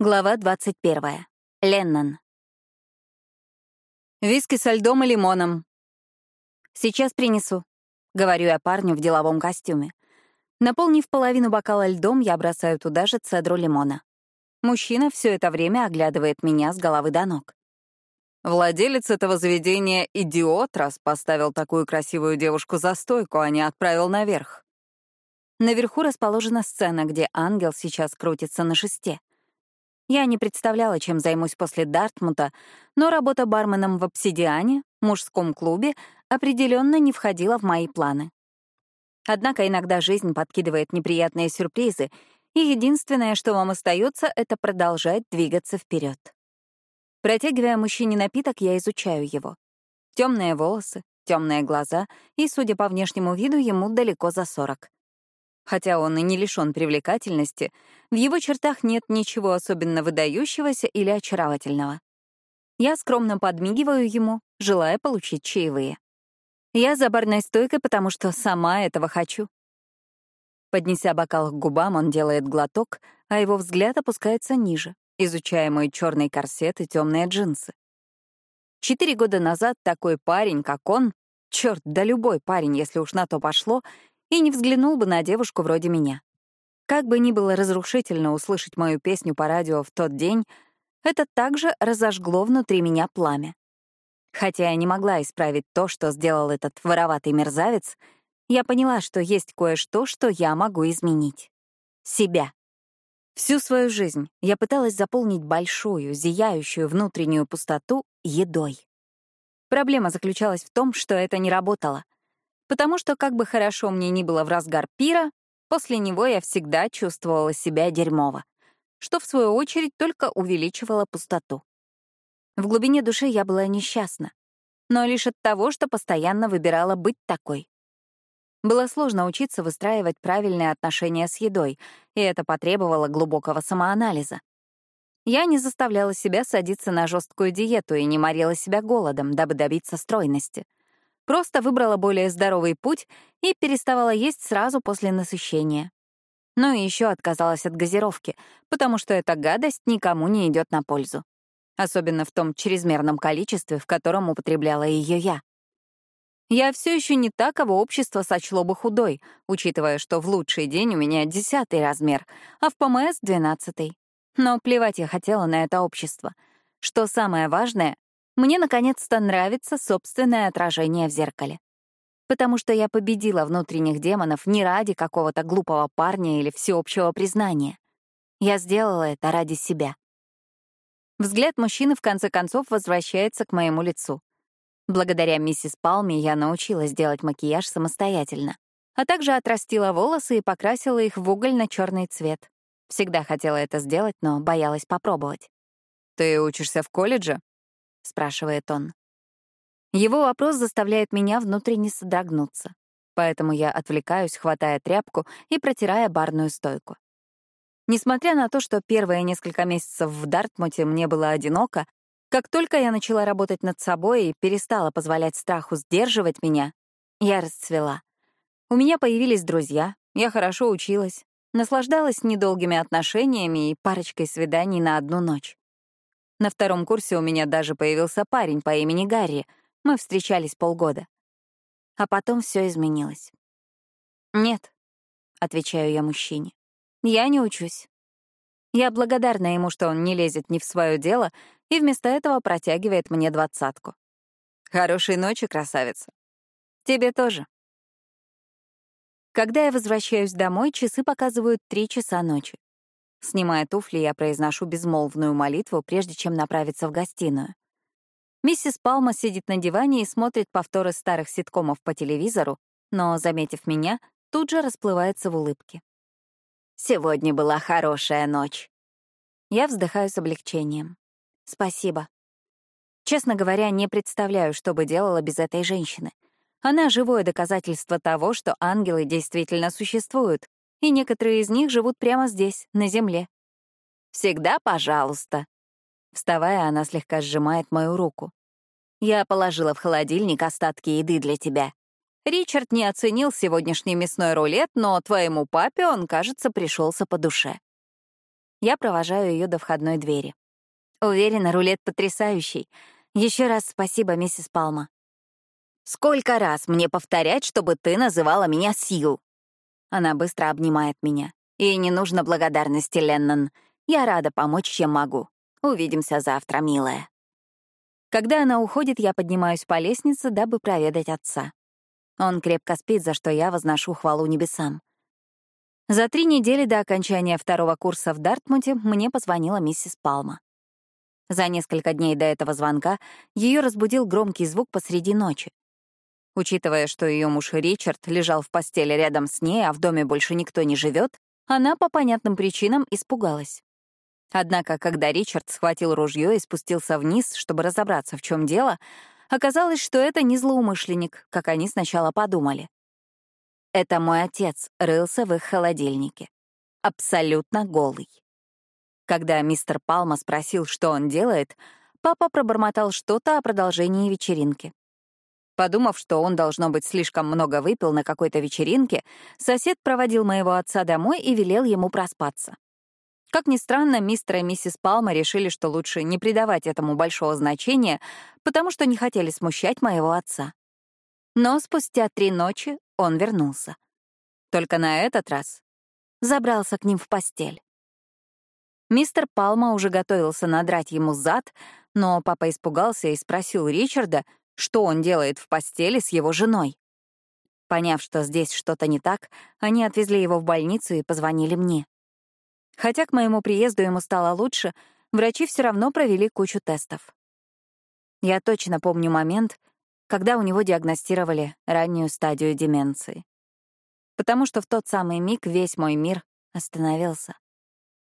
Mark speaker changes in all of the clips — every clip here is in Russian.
Speaker 1: Глава 21. Леннон.
Speaker 2: «Виски со льдом и лимоном».
Speaker 1: «Сейчас принесу», — говорю я парню в деловом костюме. Наполнив половину бокала льдом, я бросаю туда же цедру лимона. Мужчина все это время оглядывает меня с головы до ног.
Speaker 2: Владелец этого заведения — идиот, раз поставил такую красивую девушку за стойку, а не отправил наверх.
Speaker 1: Наверху расположена сцена, где ангел сейчас крутится на шесте. Я не представляла, чем займусь после Дартмута, но работа барменом в «Обсидиане», мужском клубе, определенно не входила в мои планы. Однако иногда жизнь подкидывает неприятные сюрпризы, и единственное, что вам остается, это продолжать двигаться вперед. Протягивая мужчине напиток, я изучаю его. Темные волосы, темные глаза, и, судя по внешнему виду, ему далеко за сорок. Хотя он и не лишён привлекательности, в его чертах нет ничего особенно выдающегося или очаровательного. Я скромно подмигиваю ему, желая получить чаевые. Я за барной стойкой, потому что сама этого хочу. Поднеся бокал к губам, он делает глоток, а его взгляд опускается ниже, изучая мой черный корсет и темные джинсы. Четыре года назад такой парень, как он, черт, да любой парень, если уж на то пошло, и не взглянул бы на девушку вроде меня. Как бы ни было разрушительно услышать мою песню по радио в тот день, это также разожгло внутри меня пламя. Хотя я не могла исправить то, что сделал этот вороватый мерзавец, я поняла, что есть кое-что, что я могу изменить. Себя. Всю свою жизнь я пыталась заполнить большую, зияющую внутреннюю пустоту едой. Проблема заключалась в том, что это не работало — потому что, как бы хорошо мне ни было в разгар пира, после него я всегда чувствовала себя дерьмово, что, в свою очередь, только увеличивало пустоту. В глубине души я была несчастна, но лишь от того, что постоянно выбирала быть такой. Было сложно учиться выстраивать правильные отношения с едой, и это потребовало глубокого самоанализа. Я не заставляла себя садиться на жесткую диету и не морила себя голодом, дабы добиться стройности — Просто выбрала более здоровый путь и переставала есть сразу после насыщения. Ну и еще отказалась от газировки, потому что эта гадость никому не идет на пользу. Особенно в том чрезмерном количестве, в котором употребляла ее я. Я все еще не та, кого общество сочло бы худой, учитывая, что в лучший день у меня десятый размер, а в ПМС — двенадцатый. Но плевать я хотела на это общество. Что самое важное, мне наконец-то нравится собственное отражение в зеркале. Потому что я победила внутренних демонов не ради какого-то глупого парня или всеобщего признания. Я сделала это ради себя. Взгляд мужчины в конце концов возвращается к моему лицу. Благодаря миссис Палме я научилась делать макияж самостоятельно, а также отрастила волосы и покрасила их в угольно-черный цвет. Всегда хотела это сделать, но боялась попробовать.
Speaker 2: «Ты учишься в колледже?»
Speaker 1: — спрашивает он. Его вопрос заставляет меня внутренне содрогнуться, поэтому я отвлекаюсь, хватая тряпку и протирая барную стойку. Несмотря на то, что первые несколько месяцев в Дартмуте мне было одиноко, как только я начала работать над собой и перестала позволять страху сдерживать меня, я расцвела. У меня появились друзья, я хорошо училась, наслаждалась недолгими отношениями и парочкой свиданий на одну ночь. На втором курсе у меня даже появился парень по имени Гарри. Мы встречались полгода. А потом все изменилось. «Нет», — отвечаю я мужчине, — «я не учусь». Я благодарна ему, что он не лезет ни в свое дело и вместо этого протягивает мне двадцатку.
Speaker 2: «Хорошей ночи, красавица».
Speaker 1: «Тебе тоже». Когда я возвращаюсь домой, часы показывают три часа ночи. Снимая туфли, я произношу безмолвную молитву, прежде чем направиться в гостиную. Миссис Палма сидит на диване и смотрит повторы старых ситкомов по телевизору, но, заметив меня, тут же расплывается в улыбке. «Сегодня была хорошая ночь». Я вздыхаю с облегчением. «Спасибо». Честно говоря, не представляю, что бы делала без этой женщины. Она — живое доказательство того, что ангелы действительно существуют, и некоторые из них живут прямо здесь, на земле. «Всегда пожалуйста». Вставая, она слегка сжимает мою руку. «Я положила в холодильник остатки еды для тебя. Ричард не оценил сегодняшний мясной рулет, но твоему папе он, кажется, пришелся по душе». Я провожаю ее до входной двери. Уверена, рулет потрясающий. Еще раз спасибо, миссис Палма.
Speaker 2: Сколько раз мне повторять, чтобы ты называла меня Сью?
Speaker 1: Она быстро обнимает меня. И не нужно благодарности, Леннон. Я рада помочь, чем могу. Увидимся завтра, милая. Когда она уходит, я поднимаюсь по лестнице, дабы проведать отца. Он крепко спит, за что я возношу хвалу небесам. За три недели до окончания второго курса в Дартмуте мне позвонила миссис Палма. За несколько дней до этого звонка ее разбудил громкий звук посреди ночи. Учитывая, что ее муж Ричард лежал в постели рядом с ней, а в доме больше никто не живет, она по понятным причинам испугалась. Однако, когда Ричард схватил ружье и спустился вниз, чтобы разобраться, в чем дело, оказалось, что это не злоумышленник, как они сначала подумали. Это мой отец рылся в их холодильнике. Абсолютно голый. Когда мистер Палма спросил, что он делает, папа пробормотал что-то о продолжении вечеринки. Подумав, что он, должно быть, слишком много выпил на какой-то вечеринке, сосед проводил моего отца домой и велел ему проспаться. Как ни странно, мистер и миссис Палма решили, что лучше не придавать этому большого значения, потому что не хотели смущать моего отца. Но спустя три ночи он вернулся. Только на этот раз забрался к ним в постель. Мистер Палма уже готовился надрать ему зад, но папа испугался и спросил Ричарда, что он делает в постели с его женой. Поняв, что здесь что-то не так, они отвезли его в больницу и позвонили мне. Хотя к моему приезду ему стало лучше, врачи все равно провели кучу тестов. Я точно помню момент, когда у него диагностировали раннюю стадию деменции. Потому что в тот самый миг весь мой мир остановился.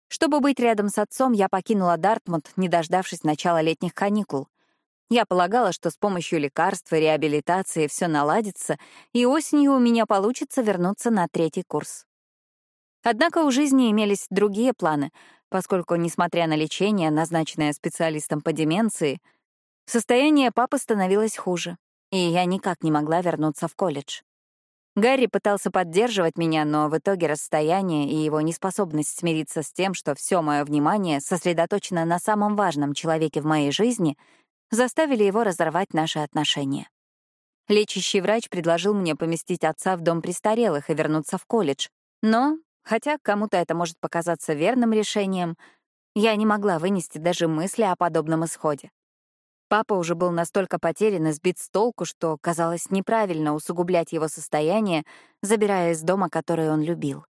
Speaker 1: Чтобы быть рядом с отцом, я покинула Дартмут, не дождавшись начала летних каникул. Я полагала, что с помощью лекарств и реабилитации все наладится, и осенью у меня получится вернуться на третий курс. Однако у жизни имелись другие планы, поскольку, несмотря на лечение, назначенное специалистом по деменции, состояние папы становилось хуже, и я никак не могла вернуться в колледж. Гарри пытался поддерживать меня, но в итоге расстояние и его неспособность смириться с тем, что все мое внимание сосредоточено на самом важном человеке в моей жизни, заставили его разорвать наши отношения. Лечащий врач предложил мне поместить отца в дом престарелых и вернуться в колледж, но Хотя кому-то это может показаться верным решением, я не могла вынести даже мысли о подобном исходе. Папа уже был настолько потерян и сбит с толку, что казалось неправильно усугублять его состояние, забирая из дома, который он любил.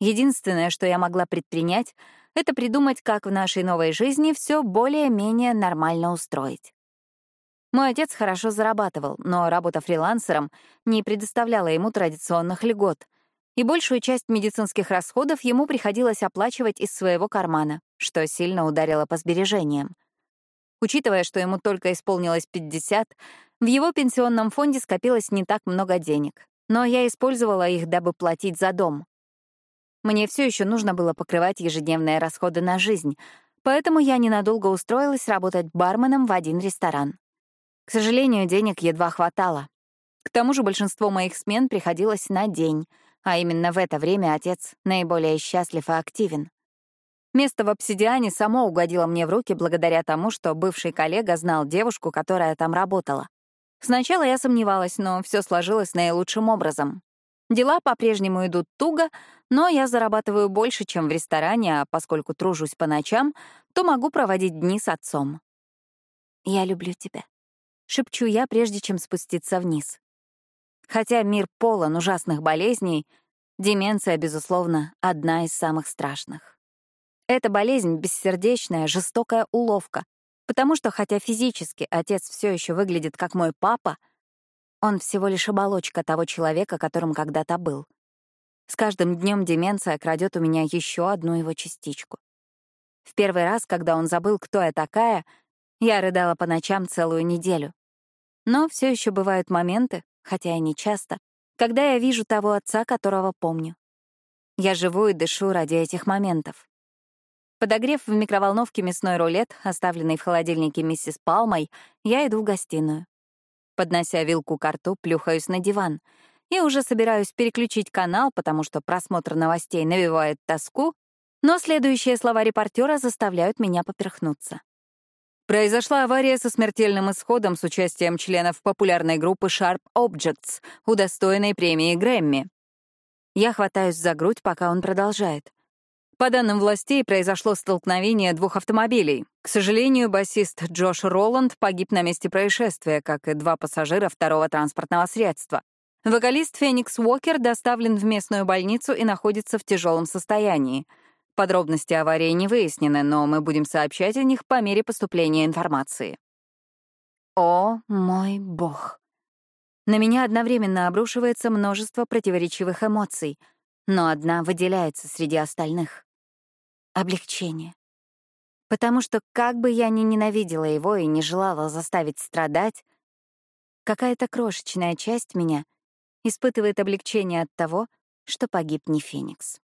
Speaker 1: Единственное, что я могла предпринять, это придумать, как в нашей новой жизни все более-менее нормально устроить. Мой отец хорошо зарабатывал, но работа фрилансером не предоставляла ему традиционных льгот — и большую часть медицинских расходов ему приходилось оплачивать из своего кармана, что сильно ударило по сбережениям. Учитывая, что ему только исполнилось 50, в его пенсионном фонде скопилось не так много денег, но я использовала их, дабы платить за дом. Мне все еще нужно было покрывать ежедневные расходы на жизнь, поэтому я ненадолго устроилась работать барменом в один ресторан. К сожалению, денег едва хватало. К тому же большинство моих смен приходилось на день — а именно в это время отец наиболее счастлив и активен. Место в обсидиане само угодило мне в руки благодаря тому, что бывший коллега знал девушку, которая там работала. Сначала я сомневалась, но все сложилось наилучшим образом. Дела по-прежнему идут туго, но я зарабатываю больше, чем в ресторане, а поскольку тружусь по ночам, то могу проводить дни с отцом. «Я люблю тебя», — шепчу я, прежде чем спуститься вниз. Хотя мир полон ужасных болезней, деменция, безусловно, одна из самых страшных. Эта болезнь — бессердечная, жестокая уловка, потому что хотя физически отец все еще выглядит как мой папа, он всего лишь оболочка того человека, которым когда-то был. С каждым днем деменция крадет у меня еще одну его частичку. В первый раз, когда он забыл, кто я такая, я рыдала по ночам целую неделю. Но все еще бывают моменты, хотя и не часто, когда я вижу того отца, которого помню. Я живу и дышу ради этих моментов. Подогрев в микроволновке мясной рулет, оставленный в холодильнике миссис Палмой, я иду в гостиную. Поднося вилку к рту, плюхаюсь на диван. Я уже собираюсь переключить канал, потому что просмотр новостей навевает тоску, Но следующие слова репортера заставляют меня поперхнуться.
Speaker 2: Произошла авария со смертельным исходом с участием членов популярной группы Sharp Objects, удостоенной премии Грэмми.
Speaker 1: Я хватаюсь за грудь, пока он продолжает.
Speaker 2: По данным властей, произошло столкновение двух автомобилей. К сожалению, басист Джош Роланд погиб на месте происшествия, как и два пассажира второго транспортного средства. Вокалист Феникс Уокер доставлен в местную больницу и находится в тяжелом состоянии — Подробности аварии не выяснены, но мы будем сообщать о них по мере поступления информации.
Speaker 1: О, мой бог. На меня одновременно обрушивается множество противоречивых эмоций, но одна выделяется среди остальных. Облегчение. Потому что как бы я ни ненавидела его и не желала заставить страдать, какая-то крошечная часть меня испытывает облегчение от того, что погиб не Феникс.